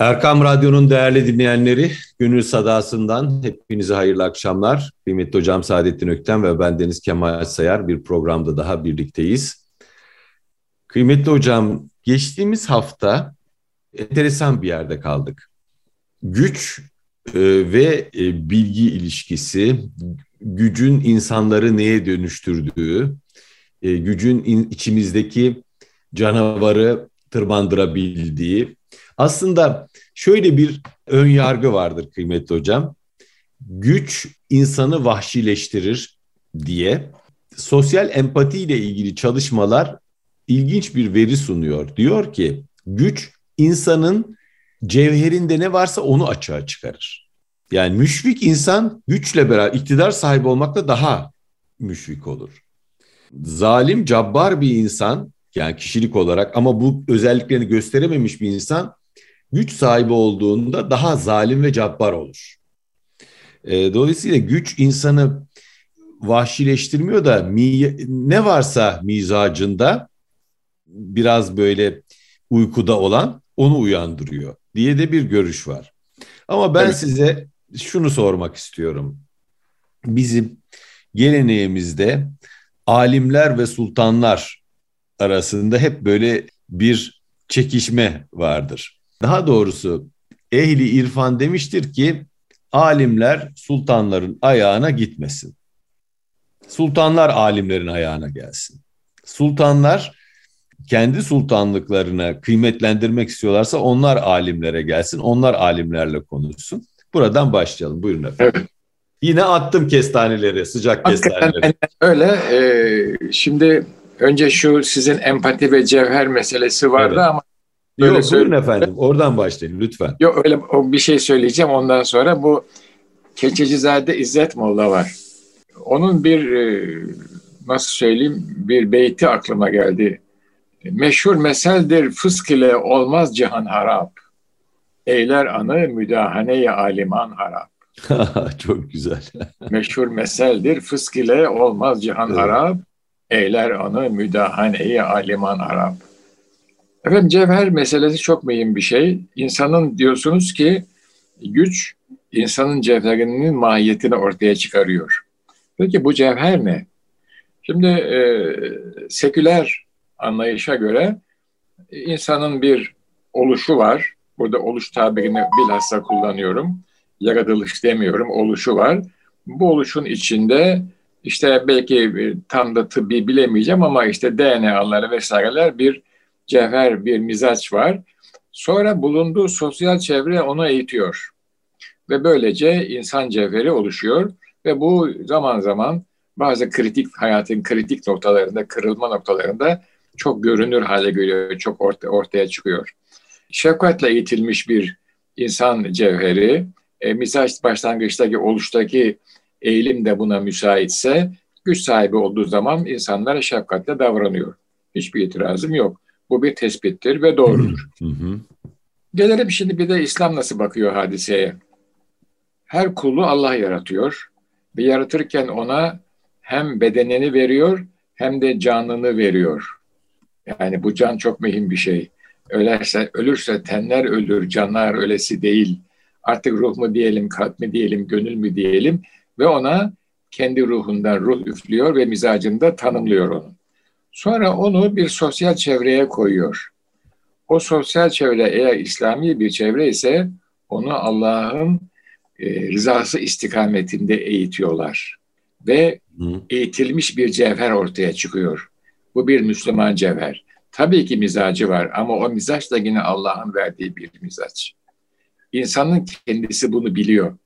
Erkam Radyo'nun değerli dinleyenleri, Gönül Sadası'ndan hepinize hayırlı akşamlar. Kıymetli Hocam Saadettin Ökten ve ben Deniz Kemal Sayar bir programda daha birlikteyiz. Kıymetli Hocam, geçtiğimiz hafta enteresan bir yerde kaldık. Güç e, ve e, bilgi ilişkisi, gücün insanları neye dönüştürdüğü, e, gücün içimizdeki canavarı tırmandırabildiği, aslında şöyle bir ön yargı vardır kıymetli hocam. Güç insanı vahşileştirir diye sosyal empati ile ilgili çalışmalar ilginç bir veri sunuyor. Diyor ki güç insanın cevherinde ne varsa onu açığa çıkarır. Yani müşfik insan güçle beraber iktidar sahibi olmakta daha müşfik olur. Zalim, cabbar bir insan yani kişilik olarak ama bu özelliklerini gösterememiş bir insan güç sahibi olduğunda daha zalim ve cabbar olur. E, dolayısıyla güç insanı vahşileştirmiyor da mi, ne varsa mizacında biraz böyle uykuda olan onu uyandırıyor diye de bir görüş var. Ama ben evet. size şunu sormak istiyorum. Bizim geleneğimizde alimler ve sultanlar arasında hep böyle bir çekişme vardır. Daha doğrusu ehli irfan demiştir ki alimler sultanların ayağına gitmesin. Sultanlar alimlerin ayağına gelsin. Sultanlar kendi sultanlıklarına kıymetlendirmek istiyorlarsa onlar alimlere gelsin. Onlar alimlerle konuşsun. Buradan başlayalım. Buyurun efendim. Evet. Yine attım kestaneleri, sıcak Hakikaten kestaneleri. Öyle. Ee, şimdi önce şu sizin empati ve cevher meselesi vardı evet. ama Böyle Yok buyurun efendim oradan başlayın lütfen. Yok öyle bir şey söyleyeceğim ondan sonra bu Keçecizade İzzet Molla var. Onun bir e, nasıl söyleyeyim bir beyti aklıma geldi. Meşhur meseldir fısk ile olmaz cihan harap. Eyler anı müdahane-i aliman harap. Çok güzel. Meşhur meseldir fısk ile olmaz cihan evet. harap. Eyler anı müdahane-i aliman harap. Efendim cevher meselesi çok mühim bir şey. İnsanın diyorsunuz ki güç insanın cevherinin mahiyetini ortaya çıkarıyor. Peki bu cevher ne? Şimdi e, seküler anlayışa göre insanın bir oluşu var. Burada oluş tabirini bilhassa kullanıyorum. Yaratılış demiyorum, oluşu var. Bu oluşun içinde işte belki tam da tıbbi bilemeyeceğim ama işte DNA'ları vesaireler bir cevher bir mizaç var. Sonra bulunduğu sosyal çevre onu eğitiyor. Ve böylece insan cevheri oluşuyor. Ve bu zaman zaman bazı kritik hayatın kritik noktalarında, kırılma noktalarında çok görünür hale geliyor, çok orta, ortaya çıkıyor. Şefkatle eğitilmiş bir insan cevheri, e, mizaç başlangıçtaki oluştaki eğilim de buna müsaitse, güç sahibi olduğu zaman insanlara şefkatle davranıyor. Hiçbir itirazım yok. Bu bir tespittir ve doğrudur. Hı hı. Gelelim şimdi bir de İslam nasıl bakıyor hadiseye. Her kulu Allah yaratıyor ve yaratırken ona hem bedenini veriyor hem de canını veriyor. Yani bu can çok mühim bir şey. Ölerse, ölürse tenler ölür, canlar ölesi değil. Artık ruh mu diyelim, kalp mi diyelim, gönül mü diyelim ve ona kendi ruhundan ruh üflüyor ve mizacında tanımlıyor onu. Sonra onu bir sosyal çevreye koyuyor. O sosyal çevre eğer İslami bir çevre ise onu Allah'ın e, rızası istikametinde eğitiyorlar. Ve Hı. eğitilmiş bir cevher ortaya çıkıyor. Bu bir Müslüman cevher. Tabii ki mizacı var ama o mizaç da yine Allah'ın verdiği bir mizaç. İnsanın kendisi bunu biliyor.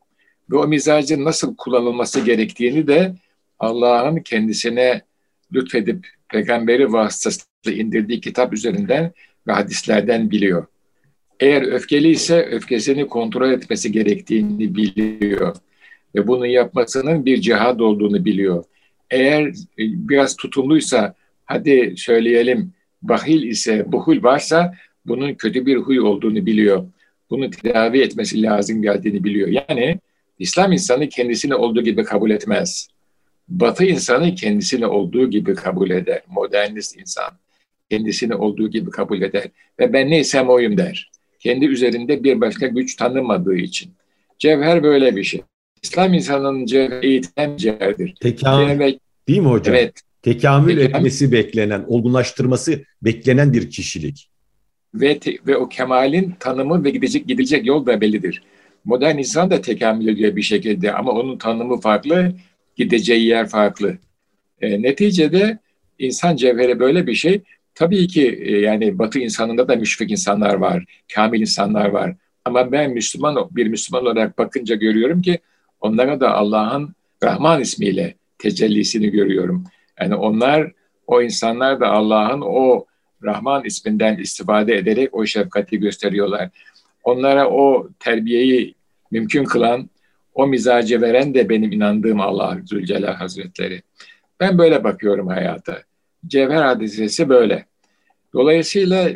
Ve o mizacın nasıl kullanılması gerektiğini de Allah'ın kendisine lütfedip peygamberi vasıtasıyla indirdiği kitap üzerinden ve hadislerden biliyor. Eğer öfkeli ise öfkesini kontrol etmesi gerektiğini biliyor ve bunu yapmasının bir cihad olduğunu biliyor. Eğer e, biraz tutumluysa hadi söyleyelim bahil ise buhul varsa bunun kötü bir huy olduğunu biliyor. Bunu tedavi etmesi lazım geldiğini biliyor. Yani İslam insanı kendisini olduğu gibi kabul etmez. Batı insanı kendisini olduğu gibi kabul eder. Modernist insan kendisini olduğu gibi kabul eder. Ve ben neysem oyum der. Kendi üzerinde bir başka güç tanımadığı için. Cevher böyle bir şey. İslam insanının cevheri eğitilen cevherdir. Tekamül Demek, değil mi hocam? Evet. Tekamül Tekamül, etmesi beklenen, olgunlaştırması beklenen bir kişilik. Ve, te, ve o kemalin tanımı ve gidecek gidilecek yol da bellidir. Modern insan da tekamül ediyor bir şekilde ama onun tanımı farklı, gideceği yer farklı. E, neticede insan cevheri böyle bir şey. Tabii ki e, yani Batı insanında da müşfik insanlar var, kamil insanlar var. Ama ben Müslüman bir Müslüman olarak bakınca görüyorum ki onlara da Allah'ın Rahman ismiyle tecellisini görüyorum. Yani onlar, o insanlar da Allah'ın o Rahman isminden istifade ederek o şefkati gösteriyorlar. Onlara o terbiyeyi mümkün kılan, o mizacı veren de benim inandığım Allah Zülcelal Hazretleri. Ben böyle bakıyorum hayata. Cevher hadisesi böyle. Dolayısıyla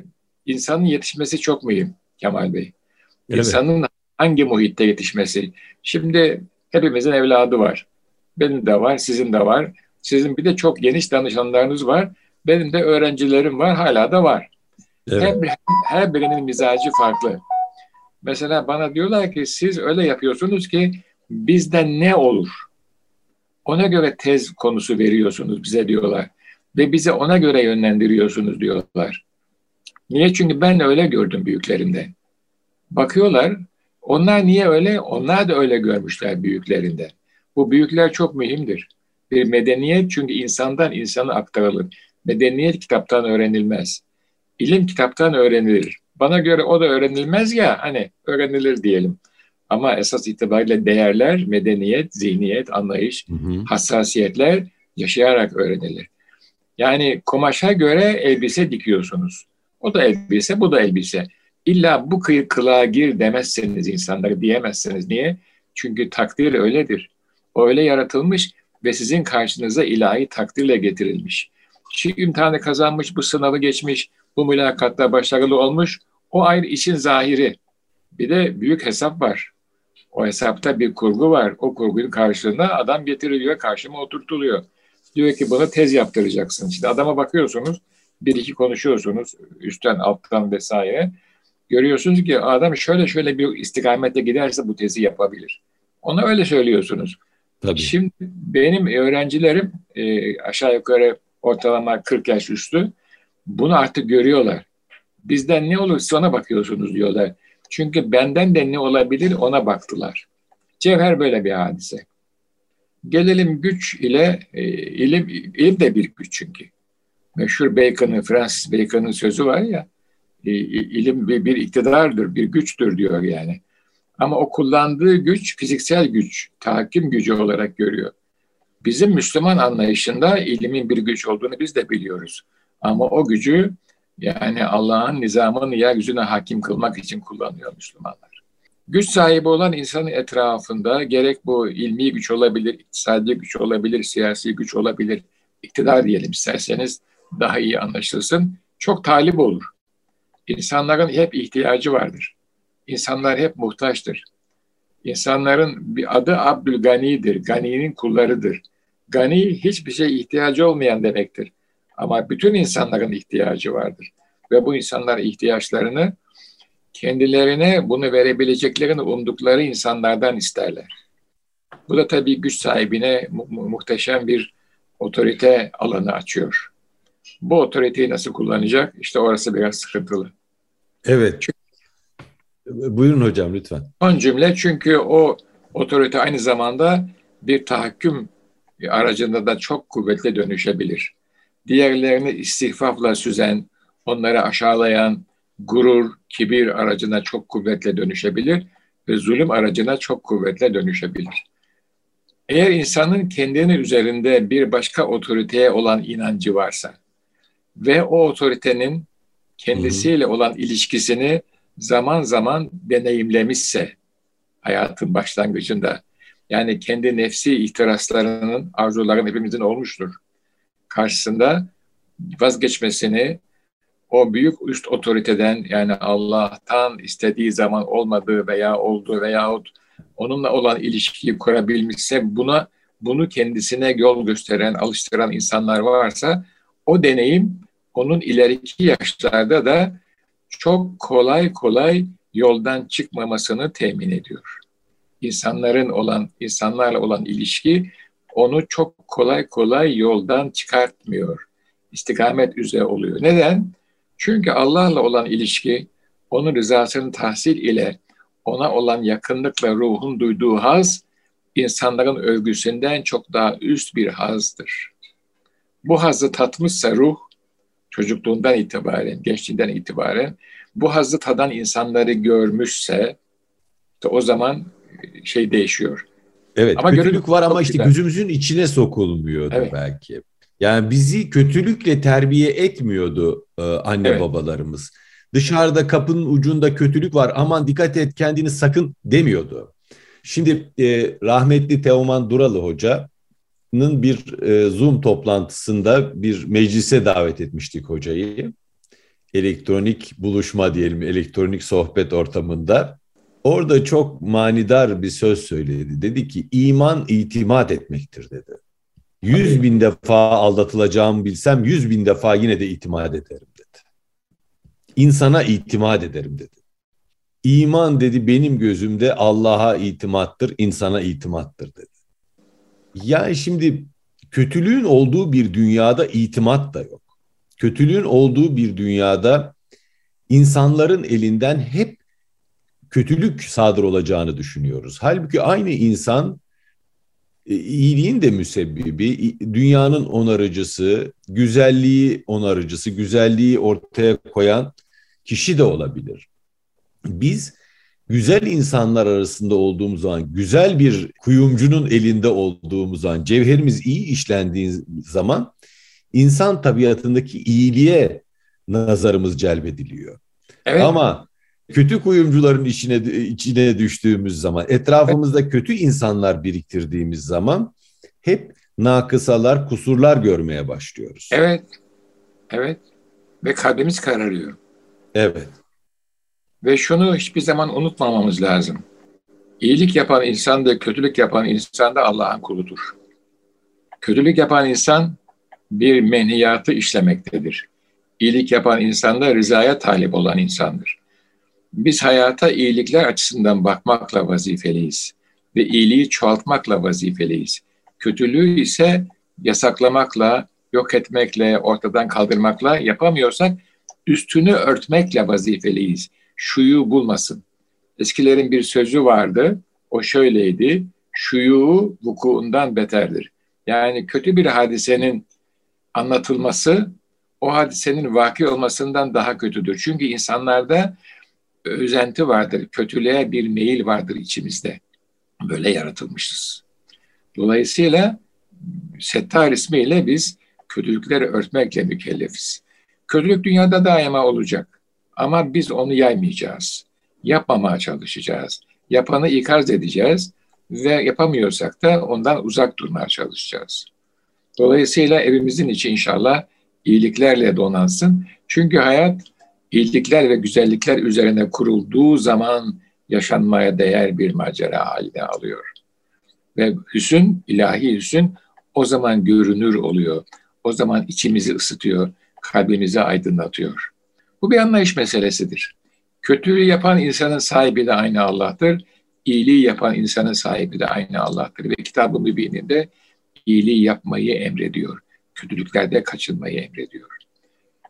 insanın yetişmesi çok mühim Kemal Bey. Evet. İnsanın hangi muhitte yetişmesi. Şimdi hepimizin evladı var. Benim de var, sizin de var. Sizin bir de çok geniş danışanlarınız var. Benim de öğrencilerim var, hala da var. Evet. Her, her birinin mizacı farklı. Mesela bana diyorlar ki siz öyle yapıyorsunuz ki bizden ne olur? Ona göre tez konusu veriyorsunuz bize diyorlar. Ve bize ona göre yönlendiriyorsunuz diyorlar. Niye? Çünkü ben öyle gördüm büyüklerimden. Bakıyorlar, onlar niye öyle? Onlar da öyle görmüşler büyüklerinde. Bu büyükler çok mühimdir. Bir medeniyet çünkü insandan insana aktarılır. Medeniyet kitaptan öğrenilmez. İlim kitaptan öğrenilir. Bana göre o da öğrenilmez ya hani öğrenilir diyelim. Ama esas itibariyle değerler, medeniyet, zihniyet, anlayış, hı hı. hassasiyetler yaşayarak öğrenilir. Yani kumaşa göre elbise dikiyorsunuz. O da elbise, bu da elbise. İlla bu kıyı kılığa gir demezseniz insanları diyemezsiniz. Niye? Çünkü takdir öyledir. O öyle yaratılmış ve sizin karşınıza ilahi takdirle getirilmiş. Şu imtihanı kazanmış, bu sınavı geçmiş, bu mülakatta başarılı olmuş. O ayrı işin zahiri. Bir de büyük hesap var. O hesapta bir kurgu var. O kurgunun karşılığında adam getiriliyor, karşıma oturtuluyor. Diyor ki bunu tez yaptıracaksın. Şimdi adama bakıyorsunuz, bir iki konuşuyorsunuz, üstten, alttan vesaire. Görüyorsunuz ki adam şöyle şöyle bir istikamette giderse bu tezi yapabilir. Ona öyle söylüyorsunuz. Tabii. Şimdi benim öğrencilerim e, aşağı yukarı ortalama 40 yaş üstü bunu artık görüyorlar. Bizden ne olur ona bakıyorsunuz diyorlar. Çünkü benden de ne olabilir ona baktılar. Cevher böyle bir hadise. Gelelim güç ile e, ilim, ilim de bir güç çünkü. Meşhur Bacon'ın, Francis Bacon'ın sözü var ya, e, ilim bir, bir iktidardır, bir güçtür diyor yani. Ama o kullandığı güç fiziksel güç, tahakküm gücü olarak görüyor. Bizim Müslüman anlayışında ilimin bir güç olduğunu biz de biliyoruz. Ama o gücü yani Allah'ın nizamını yeryüzüne hakim kılmak için kullanıyor Müslümanlar. Güç sahibi olan insanın etrafında gerek bu ilmi güç olabilir, iktisadi güç olabilir, siyasi güç olabilir, iktidar diyelim isterseniz daha iyi anlaşılsın. Çok talip olur. İnsanların hep ihtiyacı vardır. İnsanlar hep muhtaçtır. İnsanların bir adı Abdülgani'dir. Gani'nin kullarıdır. Gani hiçbir şey ihtiyacı olmayan demektir. Ama bütün insanların ihtiyacı vardır. Ve bu insanlar ihtiyaçlarını kendilerine bunu verebileceklerini umdukları insanlardan isterler. Bu da tabii güç sahibine mu- muhteşem bir otorite alanı açıyor. Bu otoriteyi nasıl kullanacak? İşte orası biraz sıkıntılı. Evet. Çünkü, Buyurun hocam lütfen. Son cümle çünkü o otorite aynı zamanda bir tahakküm aracında da çok kuvvetli dönüşebilir. Diğerlerini istihfafla süzen, onları aşağılayan, gurur, kibir aracına çok kuvvetle dönüşebilir ve zulüm aracına çok kuvvetle dönüşebilir. Eğer insanın kendini üzerinde bir başka otoriteye olan inancı varsa ve o otoritenin kendisiyle olan ilişkisini zaman zaman deneyimlemişse hayatın başlangıcında yani kendi nefsi ihtiraslarının, arzuların hepimizin olmuştur. Karşısında vazgeçmesini o büyük üst otoriteden yani Allah'tan istediği zaman olmadığı veya oldu veyahut onunla olan ilişkiyi kurabilmişse buna bunu kendisine yol gösteren, alıştıran insanlar varsa o deneyim onun ileriki yaşlarda da çok kolay kolay yoldan çıkmamasını temin ediyor. İnsanların olan insanlarla olan ilişki onu çok kolay kolay yoldan çıkartmıyor. İstikamet üzere oluyor. Neden? Çünkü Allah'la olan ilişki onun rızasını tahsil ile ona olan yakınlıkla ruhun duyduğu haz insanların övgüsünden çok daha üst bir hazdır. Bu hazı tatmışsa ruh çocukluğundan itibaren, gençliğinden itibaren bu hazı tadan insanları görmüşse işte o zaman şey değişiyor. Evet, ama kötülük var ama işte güzel. gözümüzün içine sokulmuyordu evet. belki. Yani bizi kötülükle terbiye etmiyordu e, anne evet. babalarımız. Dışarıda kapının ucunda kötülük var aman dikkat et kendini sakın demiyordu. Şimdi e, rahmetli Teoman Duralı Hoca'nın bir e, Zoom toplantısında bir meclise davet etmiştik hocayı. Elektronik buluşma diyelim, elektronik sohbet ortamında. Orada çok manidar bir söz söyledi. Dedi ki iman itimat etmektir dedi. Yüz bin defa aldatılacağımı bilsem yüz bin defa yine de itimat ederim dedi. İnsana itimat ederim dedi. İman dedi benim gözümde Allah'a itimattır, insana itimattır dedi. Yani şimdi kötülüğün olduğu bir dünyada itimat da yok. Kötülüğün olduğu bir dünyada insanların elinden hep kötülük sadır olacağını düşünüyoruz. Halbuki aynı insan e, iyiliğin de müsebbibi, dünyanın onarıcısı, güzelliği onarıcısı, güzelliği ortaya koyan kişi de olabilir. Biz güzel insanlar arasında olduğumuz zaman, güzel bir kuyumcunun elinde olduğumuz zaman, cevherimiz iyi işlendiği zaman insan tabiatındaki iyiliğe nazarımız celbediliyor. Evet. Ama kötü kuyumcuların içine içine düştüğümüz zaman, etrafımızda kötü insanlar biriktirdiğimiz zaman hep nakısalar, kusurlar görmeye başlıyoruz. Evet. Evet. Ve kalbimiz kararıyor. Evet. Ve şunu hiçbir zaman unutmamamız lazım. İyilik yapan insan da kötülük yapan insan da Allah'ın kuludur. Kötülük yapan insan bir menhiyatı işlemektedir. İyilik yapan insan da rızaya talip olan insandır. Biz hayata iyilikler açısından bakmakla vazifeliyiz ve iyiliği çoğaltmakla vazifeliyiz. Kötülüğü ise yasaklamakla, yok etmekle, ortadan kaldırmakla yapamıyorsak üstünü örtmekle vazifeliyiz şuyu bulmasın. Eskilerin bir sözü vardı. O şöyleydi. Şuyu vukuundan beterdir. Yani kötü bir hadisenin anlatılması o hadisenin vaki olmasından daha kötüdür. Çünkü insanlarda özenti vardır, kötülüğe bir meyil vardır içimizde. Böyle yaratılmışız. Dolayısıyla Settar ismiyle biz kötülükleri örtmekle mükellefiz. Kötülük dünyada daima olacak. Ama biz onu yaymayacağız. Yapmamaya çalışacağız. Yapanı ikaz edeceğiz ve yapamıyorsak da ondan uzak durmaya çalışacağız. Dolayısıyla evimizin içi inşallah iyiliklerle donansın. Çünkü hayat iyilikler ve güzellikler üzerine kurulduğu zaman yaşanmaya değer bir macera haline alıyor. Ve hüsün, ilahi hüsün o zaman görünür oluyor. O zaman içimizi ısıtıyor, kalbimizi aydınlatıyor. Bu bir anlayış meselesidir. Kötülüğü yapan insanın sahibi de aynı Allah'tır. İyiliği yapan insanın sahibi de aynı Allah'tır. Ve kitabın mübininde iyiliği yapmayı emrediyor. Kötülüklerde kaçınmayı emrediyor.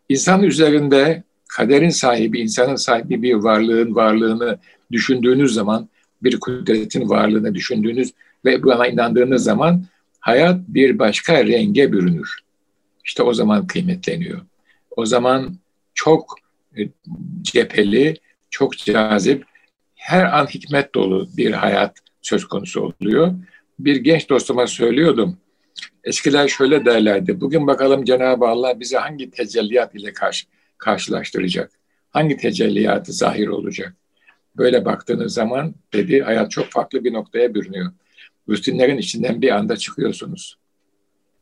İnsan üzerinde kaderin sahibi, insanın sahibi bir varlığın varlığını düşündüğünüz zaman, bir kudretin varlığını düşündüğünüz ve buna inandığınız zaman hayat bir başka renge bürünür. İşte o zaman kıymetleniyor. O zaman çok e, cepheli, çok cazip, her an hikmet dolu bir hayat söz konusu oluyor. Bir genç dostuma söylüyordum. Eskiler şöyle derlerdi. Bugün bakalım Cenab-ı Allah bizi hangi tecelliyat ile karşı, karşılaştıracak? Hangi tecelliyatı zahir olacak? Böyle baktığınız zaman dedi hayat çok farklı bir noktaya bürünüyor. Rutinlerin içinden bir anda çıkıyorsunuz.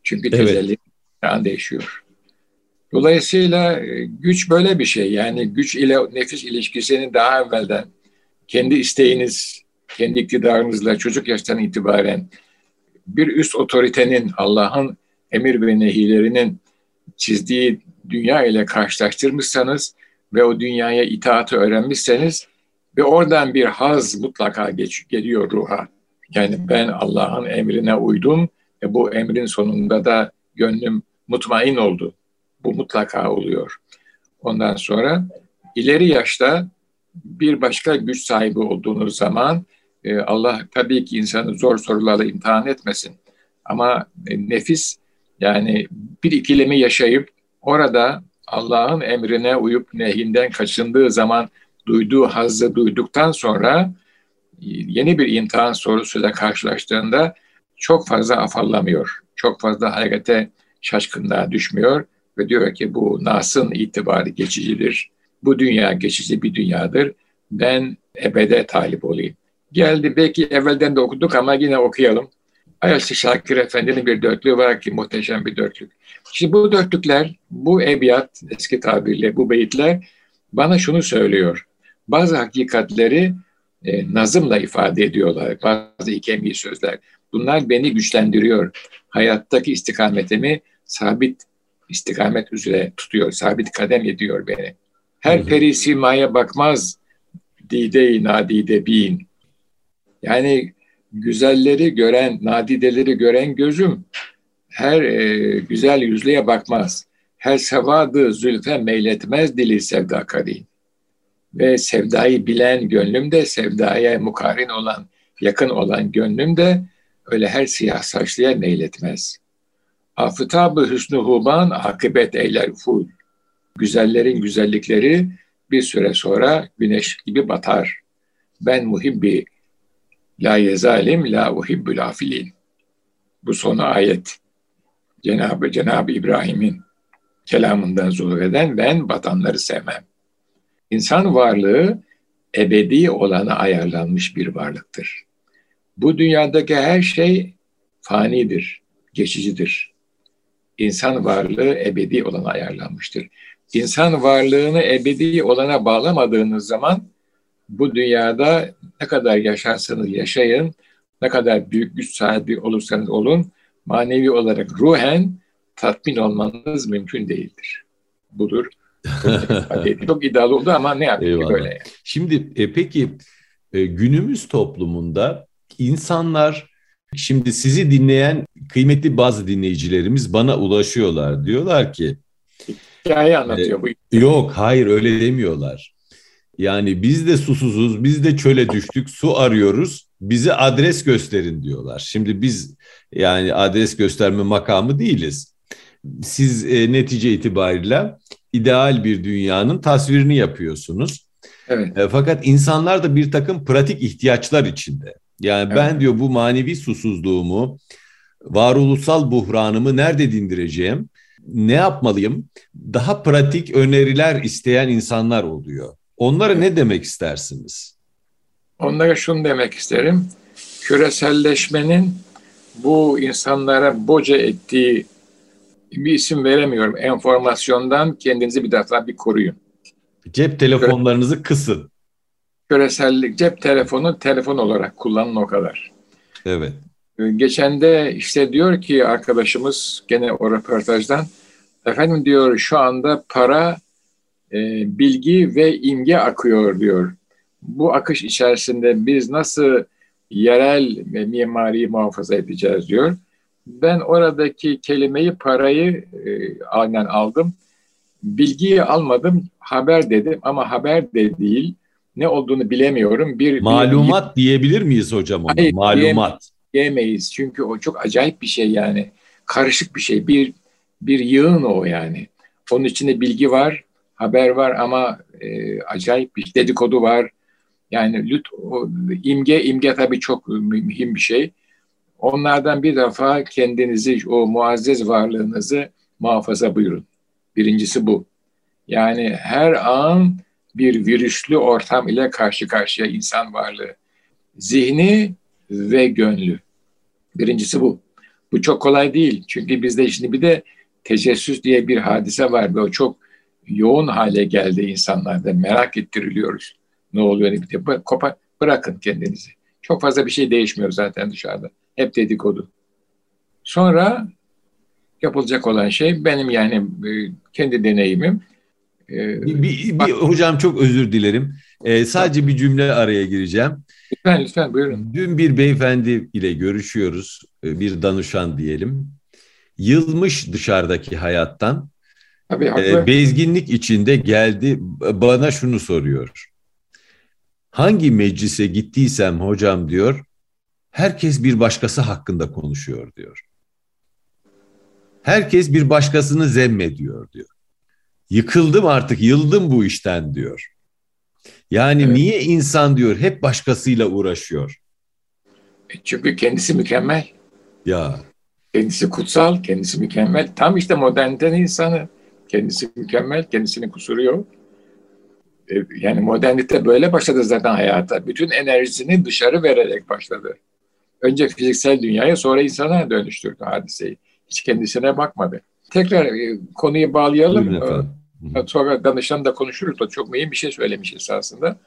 Çünkü tecelli evet. an değişiyor. Dolayısıyla e, güç böyle bir şey. Yani güç ile nefis ilişkisinin daha evvelden kendi isteğiniz, kendi iktidarınızla çocuk yaştan itibaren bir üst otoritenin, Allah'ın emir ve nehilerinin çizdiği dünya ile karşılaştırmışsanız ve o dünyaya itaatı öğrenmişseniz Ve oradan bir haz mutlaka geç, geliyor ruha. Yani ben Allah'ın emrine uydum ve bu emrin sonunda da gönlüm mutmain oldu. Bu mutlaka oluyor. Ondan sonra ileri yaşta bir başka güç sahibi olduğunuz zaman e, Allah tabii ki insanı zor sorularla imtihan etmesin. Ama e, nefis yani bir ikilemi yaşayıp orada Allah'ın emrine uyup nehinden kaçındığı zaman duyduğu hazzı duyduktan sonra yeni bir imtihan sorusuyla karşılaştığında çok fazla afallamıyor. Çok fazla harekete şaşkınlığa düşmüyor ve diyor ki bu Nas'ın itibarı geçicidir. Bu dünya geçici bir dünyadır. Ben ebede talip olayım. Geldi belki evvelden de okuduk ama yine okuyalım. Ayaşlı Şakir Efendi'nin bir dörtlüğü var ki muhteşem bir dörtlük. Şimdi bu dörtlükler, bu ebiyat, eski tabirle bu beyitler bana şunu söylüyor. Bazı hakikatleri e, nazımla ifade ediyorlar. Bazı ikemi sözler. Bunlar beni güçlendiriyor. Hayattaki istikametimi sabit istikamet üzere tutuyor. Sabit kadem ediyor beni. Her peri simaya bakmaz dide-i nadide bin. Yani güzelleri gören, nadideleri gören gözüm her e, güzel yüzlüye bakmaz. Her sevadı zülfe meyletmez dili sevda karin. Ve sevdayı bilen gönlüm de sevdaya mukarin olan, yakın olan gönlüm de öyle her siyah saçlıya meyletmez. Afıtabı hüsnü huban akıbet eyler ful. Güzellerin güzellikleri bir süre sonra güneş gibi batar. Ben muhibbi la yezalim la uhibbül afilin. Bu son ayet. Cenab-ı Cenab İbrahim'in kelamından zuhur eden ben batanları sevmem. İnsan varlığı ebedi olana ayarlanmış bir varlıktır. Bu dünyadaki her şey fanidir, geçicidir. İnsan varlığı ebedi olana ayarlanmıştır. İnsan varlığını ebedi olana bağlamadığınız zaman bu dünyada ne kadar yaşarsanız yaşayın, ne kadar büyük güç sahibi olursanız olun, manevi olarak ruhen tatmin olmanız mümkün değildir. Budur. Çok iddialı oldu ama ne yapayım böyle. Yani. Şimdi e, peki e, günümüz toplumunda insanlar şimdi sizi dinleyen kıymetli bazı dinleyicilerimiz bana ulaşıyorlar. Diyorlar ki hikaye anlatıyor bu. E, yok hayır öyle demiyorlar. Yani biz de susuzuz, biz de çöle düştük, su arıyoruz. Bize adres gösterin diyorlar. Şimdi biz yani adres gösterme makamı değiliz. Siz e, netice itibariyle ideal bir dünyanın tasvirini yapıyorsunuz. Evet. E, fakat insanlar da bir takım pratik ihtiyaçlar içinde. Yani evet. ben diyor bu manevi susuzluğumu, varoluşsal buhranımı nerede dindireceğim? Ne yapmalıyım? Daha pratik öneriler isteyen insanlar oluyor. Onlara ne demek istersiniz? Onlara şunu demek isterim. Küreselleşmenin bu insanlara boca ettiği bir isim veremiyorum. Enformasyondan kendinizi bir defa bir koruyun. Cep telefonlarınızı kısın. Küresellik, cep telefonu telefon olarak kullanın o kadar. Evet. Geçen de işte diyor ki arkadaşımız gene o röportajdan efendim diyor şu anda para e, bilgi ve imge akıyor diyor. Bu akış içerisinde biz nasıl yerel ve mimari muhafaza edeceğiz diyor. Ben oradaki kelimeyi parayı e, aynen aldım. Bilgiyi almadım, haber dedim ama haber de değil. Ne olduğunu bilemiyorum. Bir malumat bir, diyebilir miyiz hocam ona? Hayır, malumat. Diyemeyiz. Çünkü o çok acayip bir şey yani. Karışık bir şey. Bir bir yığın o yani. Onun içinde bilgi var, haber var ama e, acayip bir dedikodu var. Yani lüt, o, imge, imge tabii çok mühim bir şey. Onlardan bir defa kendinizi, o muazzez varlığınızı muhafaza buyurun. Birincisi bu. Yani her an bir virüslü ortam ile karşı karşıya insan varlığı. Zihni ve gönlü. Birincisi bu. Bu çok kolay değil. Çünkü bizde şimdi bir de tecessüs diye bir hadise var ve o çok yoğun hale geldi insanlarda. Merak ettiriliyoruz. Ne oluyor ne bitiyor. Kopa, bırakın kendinizi. Çok fazla bir şey değişmiyor zaten dışarıda. Hep dedikodu. Sonra yapılacak olan şey benim yani e, kendi deneyimim. E, bir, bir, bir, hocam çok özür dilerim. Ee, sadece bir cümle araya gireceğim. Lütfen lütfen buyurun. Dün bir beyefendi ile görüşüyoruz. E, bir danışan diyelim. Yılmış dışarıdaki hayattan. Tabii, e, bezginlik içinde geldi bana şunu soruyor. Hangi meclise gittiysem hocam diyor, herkes bir başkası hakkında konuşuyor diyor. Herkes bir başkasını zemmediyor diyor. Yıkıldım artık, yıldım bu işten diyor. Yani evet. niye insan diyor hep başkasıyla uğraşıyor? E, çünkü kendisi mükemmel. Ya. Kendisi kutsal, kendisi mükemmel. Tam işte modernitenin insanı. Kendisi mükemmel, kendisinin kusuru yok. E, yani modernite böyle başladı zaten hayata. Bütün enerjisini dışarı vererek başladı. Önce fiziksel dünyaya sonra insana dönüştürdü hadiseyi. Hiç kendisine bakmadı. Tekrar e, konuyu bağlayalım. Sonra danışan da konuşuruz. O çok mühim bir şey söylemiş esasında.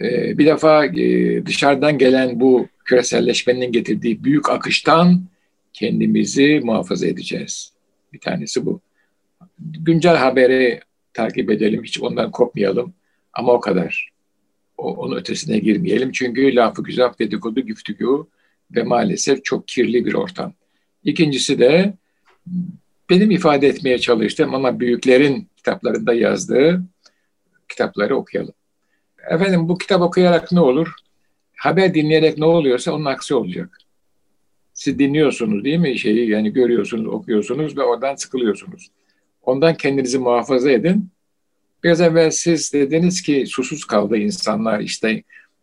Ee, bir defa e, dışarıdan gelen bu küreselleşmenin getirdiği büyük akıştan kendimizi muhafaza edeceğiz. Bir tanesi bu. Güncel haberi takip edelim, hiç ondan kopmayalım. Ama o kadar. O, onun ötesine girmeyelim. Çünkü lafı güzel dedikodu güftügü ve maalesef çok kirli bir ortam. İkincisi de benim ifade etmeye çalıştığım ama büyüklerin kitaplarında yazdığı kitapları okuyalım. Efendim bu kitap okuyarak ne olur? Haber dinleyerek ne oluyorsa onun aksi olacak. Siz dinliyorsunuz değil mi şeyi yani görüyorsunuz, okuyorsunuz ve oradan sıkılıyorsunuz. Ondan kendinizi muhafaza edin. Biraz evvel siz dediniz ki susuz kaldı insanlar işte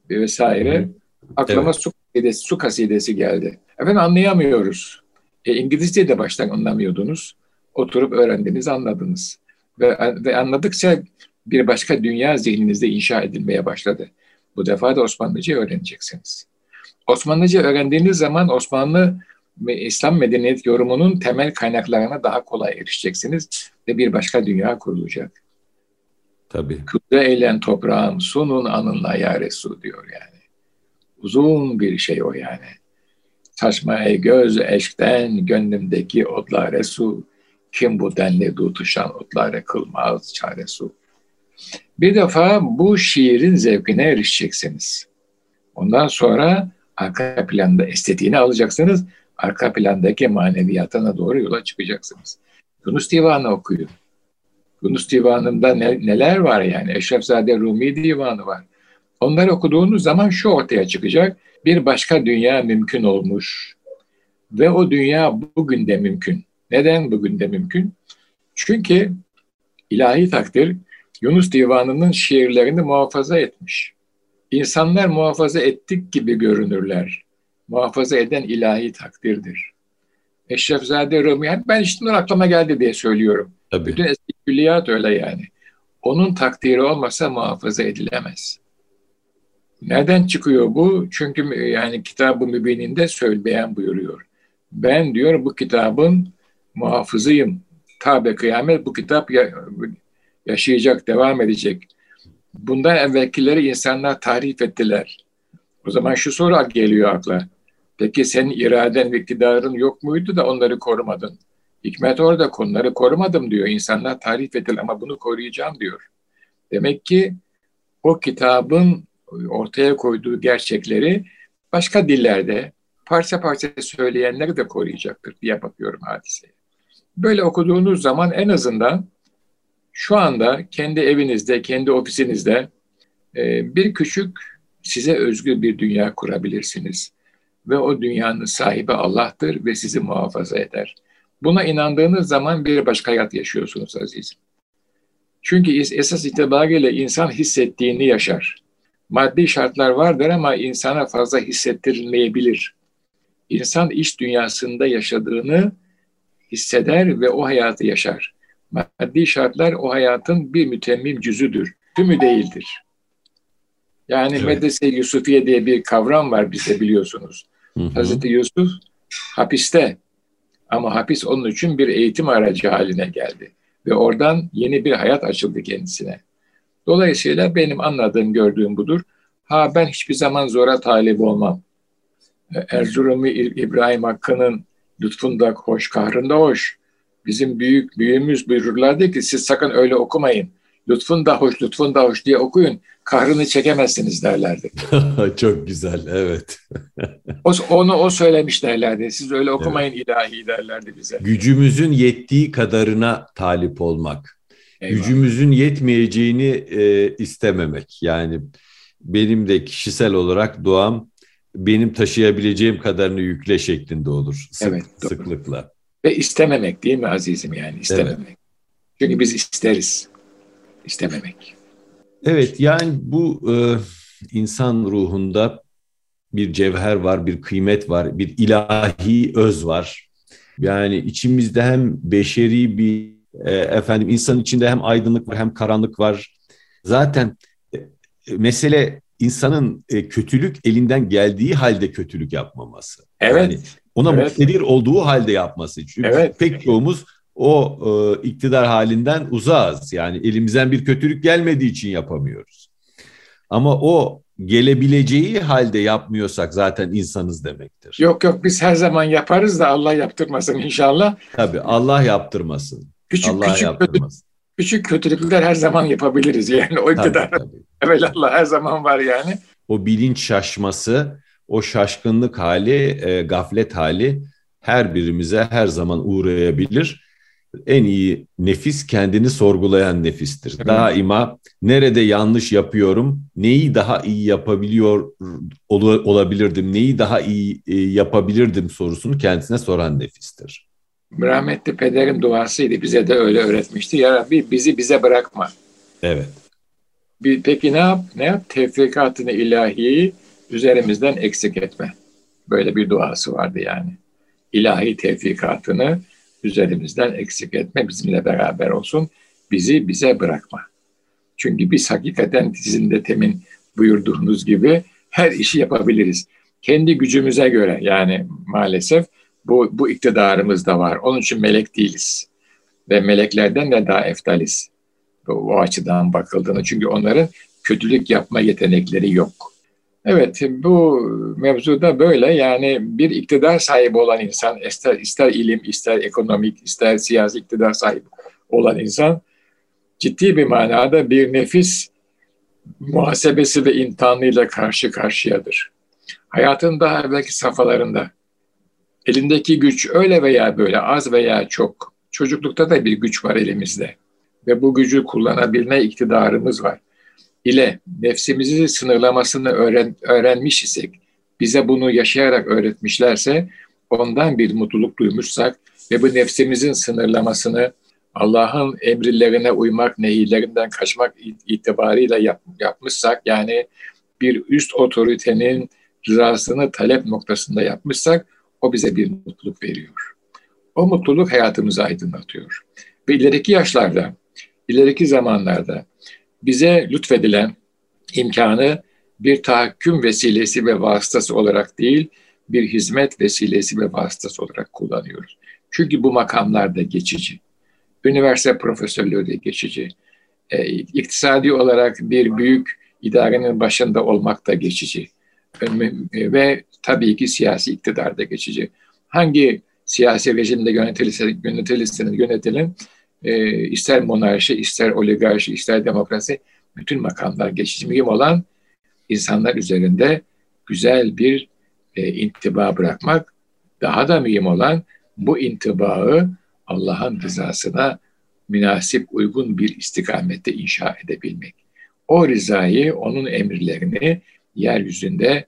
vesaire. Aklıma evet. su, kasidesi, su kasidesi geldi. Efendim anlayamıyoruz. E, İngilizce de baştan anlamıyordunuz. Oturup öğrendiniz, anladınız. Ve, ve anladıkça bir başka dünya zihninizde inşa edilmeye başladı. Bu defa da Osmanlıca öğreneceksiniz. Osmanlıca öğrendiğiniz zaman Osmanlı ve İslam medeniyet yorumunun temel kaynaklarına daha kolay erişeceksiniz ve bir başka dünya kurulacak. Tabii. Kudre eğlen toprağım, sunun anınla ya Resul diyor yani. Uzun bir şey o yani. Saçmaya göz eşkten gönlümdeki otlar Resul. Kim bu denli tutuşan otlara kılmaz çaresi. Bir defa bu şiirin zevkine erişeceksiniz. Ondan sonra arka planda estetiğini alacaksınız. Arka plandaki maneviyatına doğru yola çıkacaksınız. Yunus Divanı okuyun. Yunus Divanı'nda ne, neler var yani? Eşrefzade Rumi Divanı var. Onları okuduğunuz zaman şu ortaya çıkacak. Bir başka dünya mümkün olmuş. Ve o dünya bugün de mümkün. Neden bugün de mümkün? Çünkü ilahi takdir Yunus Divanı'nın şiirlerini muhafaza etmiş. İnsanlar muhafaza ettik gibi görünürler. Muhafaza eden ilahi takdirdir. Eşrefzade Rumi, ben işte aklıma geldi diye söylüyorum. Tabii. Bütün eski külliyat öyle yani. Onun takdiri olmasa muhafaza edilemez. Nereden çıkıyor bu? Çünkü yani kitabı mübininde söyleyen buyuruyor. Ben diyor bu kitabın muhafızıyım. Tabi kıyamet bu kitap yaşayacak, devam edecek. Bundan evvelkileri insanlar tarif ettiler. O zaman şu soru geliyor akla. Peki senin iraden ve iktidarın yok muydu da onları korumadın? Hikmet orada konuları korumadım diyor. İnsanlar tarif ettiler ama bunu koruyacağım diyor. Demek ki o kitabın ortaya koyduğu gerçekleri başka dillerde parça parça söyleyenleri de koruyacaktır diye bakıyorum hadiseye. Böyle okuduğunuz zaman en azından şu anda kendi evinizde, kendi ofisinizde e, bir küçük size özgü bir dünya kurabilirsiniz. Ve o dünyanın sahibi Allah'tır ve sizi muhafaza eder. Buna inandığınız zaman bir başka hayat yaşıyorsunuz azizim. Çünkü esas itibariyle insan hissettiğini yaşar. Maddi şartlar vardır ama insana fazla hissettirilmeyebilir. İnsan iş dünyasında yaşadığını hisseder ve o hayatı yaşar. Maddi şartlar o hayatın bir mütemmim cüzüdür. Tümü değildir. Yani evet. Medrese Yusufiye diye bir kavram var bizde biliyorsunuz. Hı hı. Hazreti Yusuf hapiste ama hapis onun için bir eğitim aracı haline geldi. Ve oradan yeni bir hayat açıldı kendisine. Dolayısıyla benim anladığım, gördüğüm budur. Ha ben hiçbir zaman zora talip olmam. Erzurumlu İbrahim Hakkı'nın lütfunda hoş, kahrında hoş. Bizim büyük büyüğümüz buyururlardı ki siz sakın öyle okumayın. Lütfun da hoş, lütfun da hoş diye okuyun. Kahrını çekemezsiniz derlerdi. Çok güzel, evet. o, onu o söylemiş derlerdi. Siz öyle okumayın evet. ilahi derlerdi bize. Gücümüzün yettiği kadarına talip olmak. Eyvallah. Gücümüzün yetmeyeceğini e, istememek. Yani benim de kişisel olarak duam benim taşıyabileceğim kadarını yükle şeklinde olur. Sık, evet, doğru. sıklıkla. Ve istememek değil mi azizim yani istememek. Evet. Çünkü biz isteriz. İstememek. Evet yani bu e, insan ruhunda bir cevher var, bir kıymet var, bir ilahi öz var. Yani içimizde hem beşeri bir e, efendim insan içinde hem aydınlık var hem karanlık var. Zaten e, mesele insanın e, kötülük elinden geldiği halde kötülük yapmaması. Evet. Yani ona evet. muktedir olduğu halde yapması. Çünkü evet. pek çoğumuz o e, iktidar halinden uzağız. Yani elimizden bir kötülük gelmediği için yapamıyoruz. Ama o gelebileceği halde yapmıyorsak zaten insanız demektir. Yok yok biz her zaman yaparız da Allah yaptırmasın inşallah. Tabii Allah yaptırmasın. Küçük Allah küçük yaptırmasın. küçük kötülükler her zaman yapabiliriz yani o iktidar. Tabii, tabii. Evet Allah her zaman var yani. O bilinç şaşması, o şaşkınlık hali, e, gaflet hali her birimize her zaman uğrayabilir en iyi nefis kendini sorgulayan nefistir. Evet. Daima nerede yanlış yapıyorum, neyi daha iyi yapabiliyor ol, olabilirdim, neyi daha iyi e, yapabilirdim sorusunu kendisine soran nefistir. Rahmetli pederin duasıydı. Bize de öyle öğretmişti. Ya Rabbi bizi bize bırakma. Evet. Bir, peki ne yap? Ne yap? Tevfikatını ilahiyi üzerimizden eksik etme. Böyle bir duası vardı yani. İlahi tevfikatını üzerimizden eksik etme, bizimle beraber olsun. Bizi bize bırakma. Çünkü biz hakikaten sizin de temin buyurduğunuz gibi her işi yapabiliriz. Kendi gücümüze göre yani maalesef bu, bu iktidarımız da var. Onun için melek değiliz. Ve meleklerden de daha eftaliz. O, o açıdan bakıldığını. Çünkü onların kötülük yapma yetenekleri yok. Evet, bu mevzuda böyle yani bir iktidar sahibi olan insan, ister, ister ilim, ister ekonomik, ister siyasi iktidar sahibi olan insan ciddi bir manada bir nefis muhasebesi ve imtihanıyla karşı karşıyadır. Hayatın daha evvelki safhalarında elindeki güç öyle veya böyle az veya çok, çocuklukta da bir güç var elimizde ve bu gücü kullanabilme iktidarımız var ile nefsimizi sınırlamasını öğren, öğrenmiş isek, bize bunu yaşayarak öğretmişlerse, ondan bir mutluluk duymuşsak ve bu nefsimizin sınırlamasını Allah'ın emirlerine uymak, nehirlerinden kaçmak itibarıyla yap, yapmışsak, yani bir üst otoritenin rızasını talep noktasında yapmışsak, o bize bir mutluluk veriyor. O mutluluk hayatımızı aydınlatıyor. Ve ileriki yaşlarda, ileriki zamanlarda bize lütfedilen imkanı bir tahakküm vesilesi ve vasıtası olarak değil, bir hizmet vesilesi ve vasıtası olarak kullanıyoruz. Çünkü bu makamlar da geçici. Üniversite profesörlüğü de geçici. E, iktisadi olarak bir büyük idarenin başında olmak da geçici. E, ve tabii ki siyasi iktidar da geçici. Hangi siyasi rejimde yönetilirse, yönetilirse yönetilin e, ister monarşi, ister oligarşi, ister demokrasi bütün makamlar geçici. Mühim olan insanlar üzerinde güzel bir e, intiba bırakmak. Daha da mühim olan bu intibağı Allah'ın rızasına münasip, uygun bir istikamette inşa edebilmek. O rızayı, onun emirlerini yeryüzünde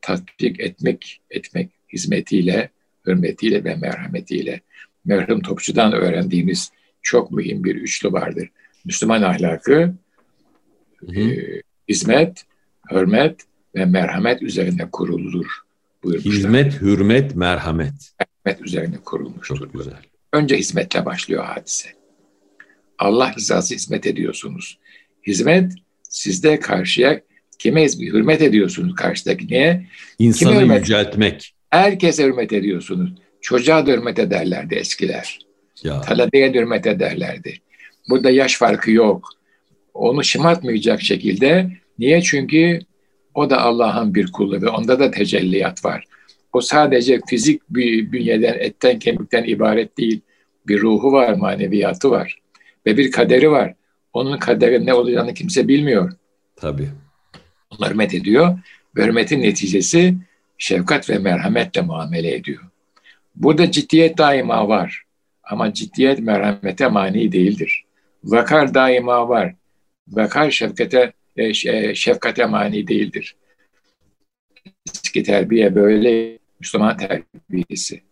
tatbik etmek, etmek hizmetiyle, hürmetiyle ve merhametiyle. Merhum Topçu'dan öğrendiğimiz çok mühim bir üçlü vardır. Müslüman ahlakı, hı E, hizmet, hürmet ve merhamet üzerine kurulur buyurmuşlar. Hizmet, hürmet, merhamet. Merhamet üzerine kurulmuştur. Çok güzel. Önce hizmetle başlıyor hadise. Allah rızası hizmet ediyorsunuz. Hizmet sizde karşıya kime hürmet ediyorsunuz karşıdaki niye? İnsanı hürmet? yüceltmek. Herkese hürmet ediyorsunuz. Çocuğa da hürmet ederlerdi eskiler. Ya. Talebeye hürmet ederlerdi. Burada yaş farkı yok. Onu şımartmayacak şekilde. Niye? Çünkü o da Allah'ın bir kulu ve onda da tecelliyat var. O sadece fizik bir bünyeden, etten, kemikten ibaret değil. Bir ruhu var, maneviyatı var ve bir kaderi var. Onun kaderin ne olacağını kimse bilmiyor. Tabii. Onlar hürmet ediyor. Ve hürmetin neticesi şefkat ve merhametle muamele ediyor. Burada ciddiyet daima var. Ama ciddiyet merhamete mani değildir. Vakar daima var. Vakar şefkate e, e, şefkate mani değildir. Eski terbiye böyle Müslüman terbiyesi.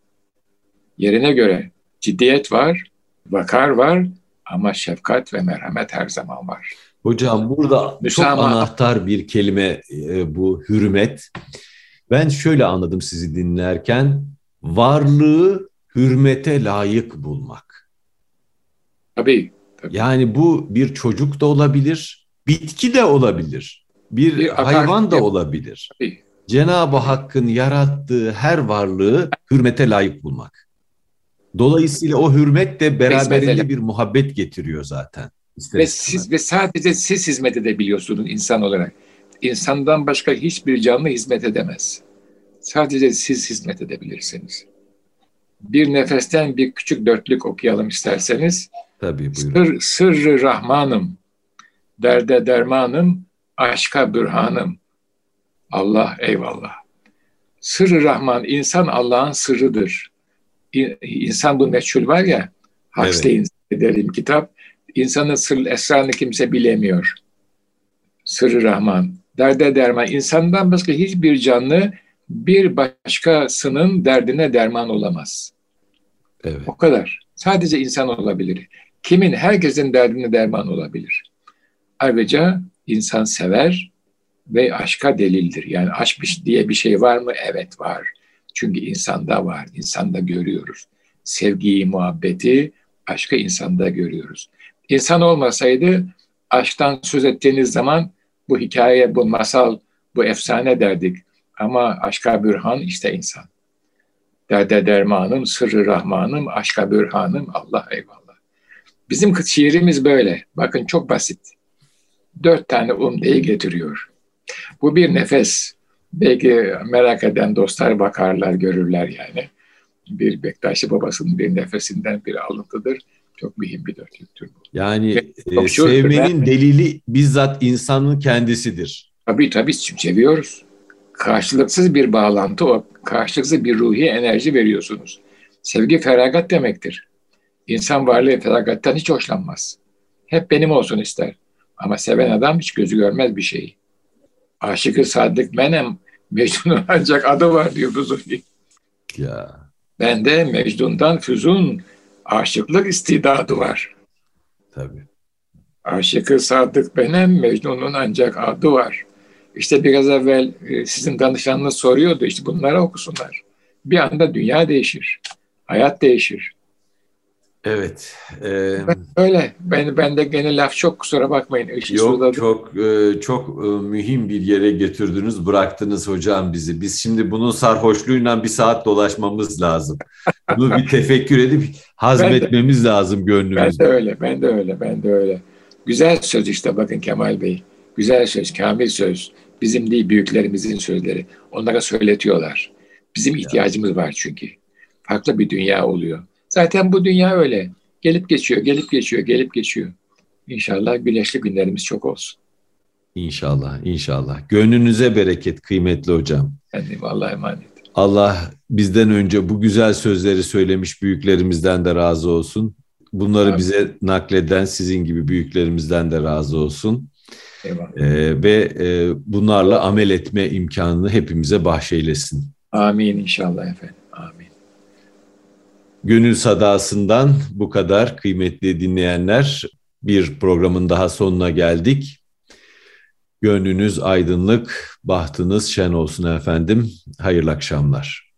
Yerine göre ciddiyet var, vakar var ama şefkat ve merhamet her zaman var. Hocam burada Müslüman... çok anahtar bir kelime e, bu hürmet. Ben şöyle anladım sizi dinlerken varlığı hürmete layık bulmak. Tabii. tabii. Yani bu bir çocuk da olabilir, bitki de olabilir, bir, bir hayvan da olabilir. Tabii. Cenab-ı Hakk'ın yarattığı her varlığı hürmete layık bulmak. Dolayısıyla o hürmet de beraberinde bir muhabbet getiriyor zaten. Ve siz ve sadece siz hizmet edebiliyorsunuz insan olarak. İnsandan başka hiçbir canlı hizmet edemez. Sadece siz hizmet edebilirsiniz. Bir nefesten bir küçük dörtlük okuyalım isterseniz. Tabii buyurun. Sır, sırrı Rahmanım, derde dermanım, aşka bürhanım. Allah eyvallah. Sırrı Rahman, insan Allah'ın sırrıdır. İnsan bu meçhul var ya, Huxley'in evet. derim kitap, insanın sır esrarını kimse bilemiyor. Sırrı Rahman, derde derman. İnsandan başka hiçbir canlı bir başkasının derdine derman olamaz. Evet. O kadar. Sadece insan olabilir. Kimin, herkesin derdine derman olabilir. Ayrıca insan sever ve aşka delildir. Yani aşk diye bir şey var mı? Evet var. Çünkü insanda var, insanda görüyoruz. Sevgiyi, muhabbeti, aşkı insanda görüyoruz. İnsan olmasaydı aşktan söz ettiğiniz zaman bu hikaye, bu masal, bu efsane derdik. Ama aşka bürhan işte insan. Derde dermanım, sırrı rahmanım, aşka bürhanım, Allah eyvallah. Bizim şiirimiz böyle. Bakın çok basit. Dört tane umdeyi getiriyor. Bu bir nefes. Belki merak eden dostlar bakarlar, görürler yani. Bir Bektaşi babasının bir nefesinden bir alıntıdır. Çok mühim bir dörtlüktür bu. Yani e, sevmenin ben, delili bizzat insanın kendisidir. Tabii tabii seviyoruz. Karşılıksız bir bağlantı o. Karşılıksız bir ruhi enerji veriyorsunuz. Sevgi feragat demektir. İnsan varlığı feragattan hiç hoşlanmaz. Hep benim olsun ister. Ama seven adam hiç gözü görmez bir şeyi. Aşıkı Sadık Menem Mecnun'un ancak adı var diyor Fuzuli. Ya. Ben de Mecnun'dan Füzun aşıklık istidadı var. Tabii. Aşıkı Sadık benim, Mecnun'un ancak adı var. İşte biraz evvel e, sizin danışanınız soruyordu işte bunları okusunlar. Bir anda dünya değişir. Hayat değişir. Evet. E, ben öyle. Ben, ben de gene laf çok kusura bakmayın. Işık yok sudadım. çok e, çok e, mühim bir yere götürdünüz, bıraktınız hocam bizi. Biz şimdi bunun sarhoşluğuyla bir saat dolaşmamız lazım. Bunu bir tefekkür edip hazmetmemiz de, lazım gönlümüzde. Ben de öyle, ben de öyle, ben de öyle. Güzel söz işte bakın Kemal Bey. Güzel söz, kamil söz. Bizim değil büyüklerimizin sözleri. Onlara söyletiyorlar. Bizim ihtiyacımız var çünkü. Farklı bir dünya oluyor. Zaten bu dünya öyle. Gelip geçiyor, gelip geçiyor, gelip geçiyor. İnşallah güneşli günlerimiz çok olsun. İnşallah, inşallah. Gönlünüze bereket kıymetli hocam. Kendim Allah'a emanet. Allah bizden önce bu güzel sözleri söylemiş büyüklerimizden de razı olsun. Bunları Amin. bize nakleden sizin gibi büyüklerimizden de razı olsun. Ee, ve e, bunlarla amel etme imkanını hepimize bahşeylesin. Amin inşallah efendim. Amin. Gönül Sadası'ndan bu kadar kıymetli dinleyenler. Bir programın daha sonuna geldik. Gönlünüz aydınlık, bahtınız şen olsun efendim. Hayırlı akşamlar.